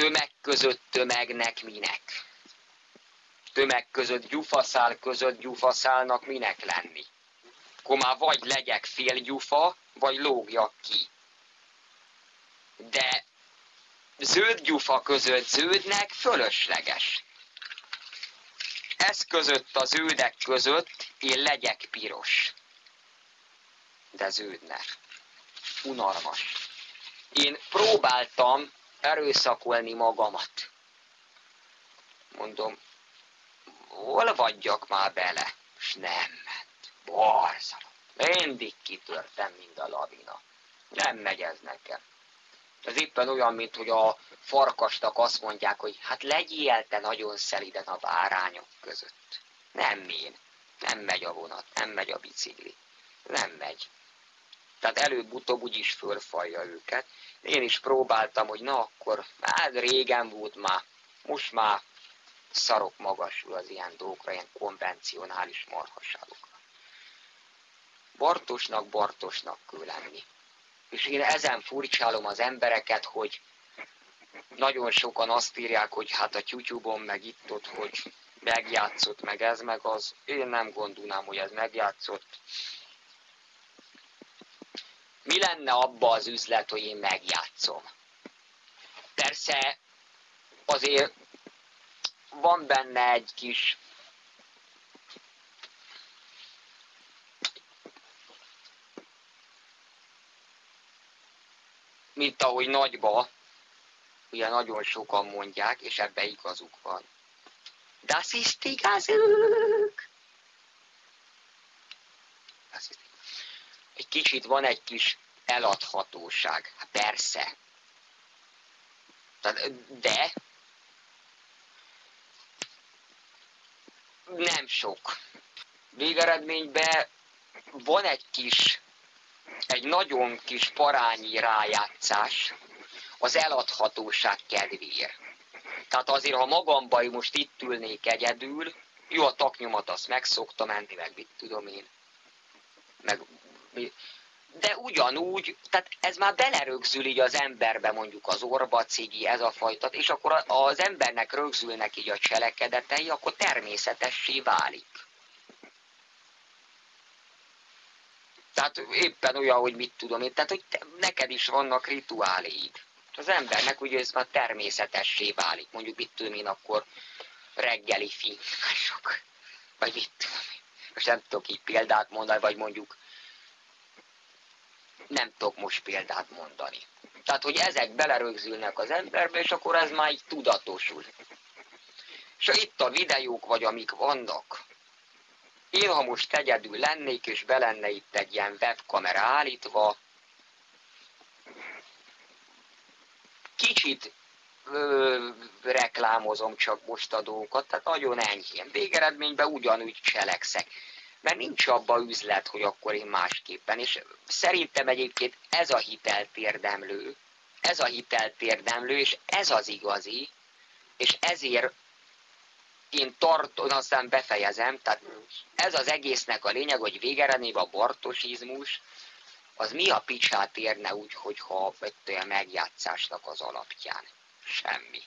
tömeg között tömegnek minek? Tömeg között, gyufaszál között gyufaszálnak minek lenni? Akkor már vagy legyek fél gyufa, vagy lógjak ki. De zöld gyufa között zöldnek fölösleges. Ez között a zöldek között én legyek piros. De zöldnek. Unalmas. Én próbáltam erőszakolni magamat. Mondom, olvadjak már bele, és nem ment. Borzalom. Mindig kitörtem, mint a lavina. Nem megy ez nekem. Ez éppen olyan, mint hogy a farkasnak azt mondják, hogy hát legyél te nagyon szeliden a bárányok között. Nem én. Nem megy a vonat, nem megy a bicikli. Nem megy. Tehát előbb-utóbb úgyis fölfalja őket. Én is próbáltam, hogy na akkor, hát régen volt már, most már szarok magasul az ilyen dolgokra, ilyen konvencionális marhaságokra. Bartosnak Bartosnak kell lenni. És én ezen furcsálom az embereket, hogy nagyon sokan azt írják, hogy hát a YouTube-on meg itt ott, hogy megjátszott, meg ez, meg az. Én nem gondolnám, hogy ez megjátszott. Mi lenne abba az üzlet, hogy én megjátszom? Persze azért van benne egy kis mint ahogy nagyba, ugye nagyon sokan mondják, és ebbe igazuk van. Das ist igazuk! Egy kicsit van egy kis eladhatóság. Hát persze. De nem sok. Végeredményben van egy kis egy nagyon kis parányi rájátszás az eladhatóság kedvéért. Tehát azért, ha magamban most itt ülnék egyedül, jó, a taknyomat azt megszokta menni, meg mit tudom én, meg de ugyanúgy, tehát ez már belerögzül így az emberbe mondjuk az orba, cigi, ez a fajta, és akkor az embernek rögzülnek így a cselekedetei, akkor természetessé válik. Tehát éppen olyan, hogy mit tudom én, tehát hogy te, neked is vannak rituáléid. Az embernek ugye ez már természetessé válik. Mondjuk mit tudom én, akkor reggeli finkások. Vagy mit tudom én. Most nem tudok így példát mondani, vagy mondjuk nem tudok most példát mondani. Tehát, hogy ezek belerögzülnek az emberbe, és akkor ez már így tudatosul. És itt a videók, vagy amik vannak, én, ha most egyedül lennék, és belenne itt egy ilyen webkamera állítva, kicsit ö, reklámozom csak most a dolgokat, tehát nagyon enyhén. Végeredményben ugyanúgy cselekszek. Mert nincs abba üzlet, hogy akkor én másképpen. És szerintem egyébként ez a hiteltérdemlő, ez a hiteltérdemlő, és ez az igazi, és ezért én tartom, aztán befejezem, tehát ez az egésznek a lényeg, hogy végeredmény a bartosizmus, az mi a picsát érne úgy, hogyha egy olyan megjátszásnak az alapján? Semmi.